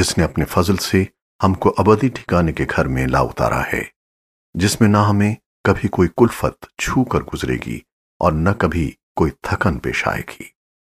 جس نے اپنے فضل سے ہم کو ابدی ٹھکانے کے گھر میں لا اتارا ہے، جس میں نہ ہمیں کبھی کوئی کلفت چھو کر گزرے گی اور نہ کبھی کوئی تھکن پیش آئے گی۔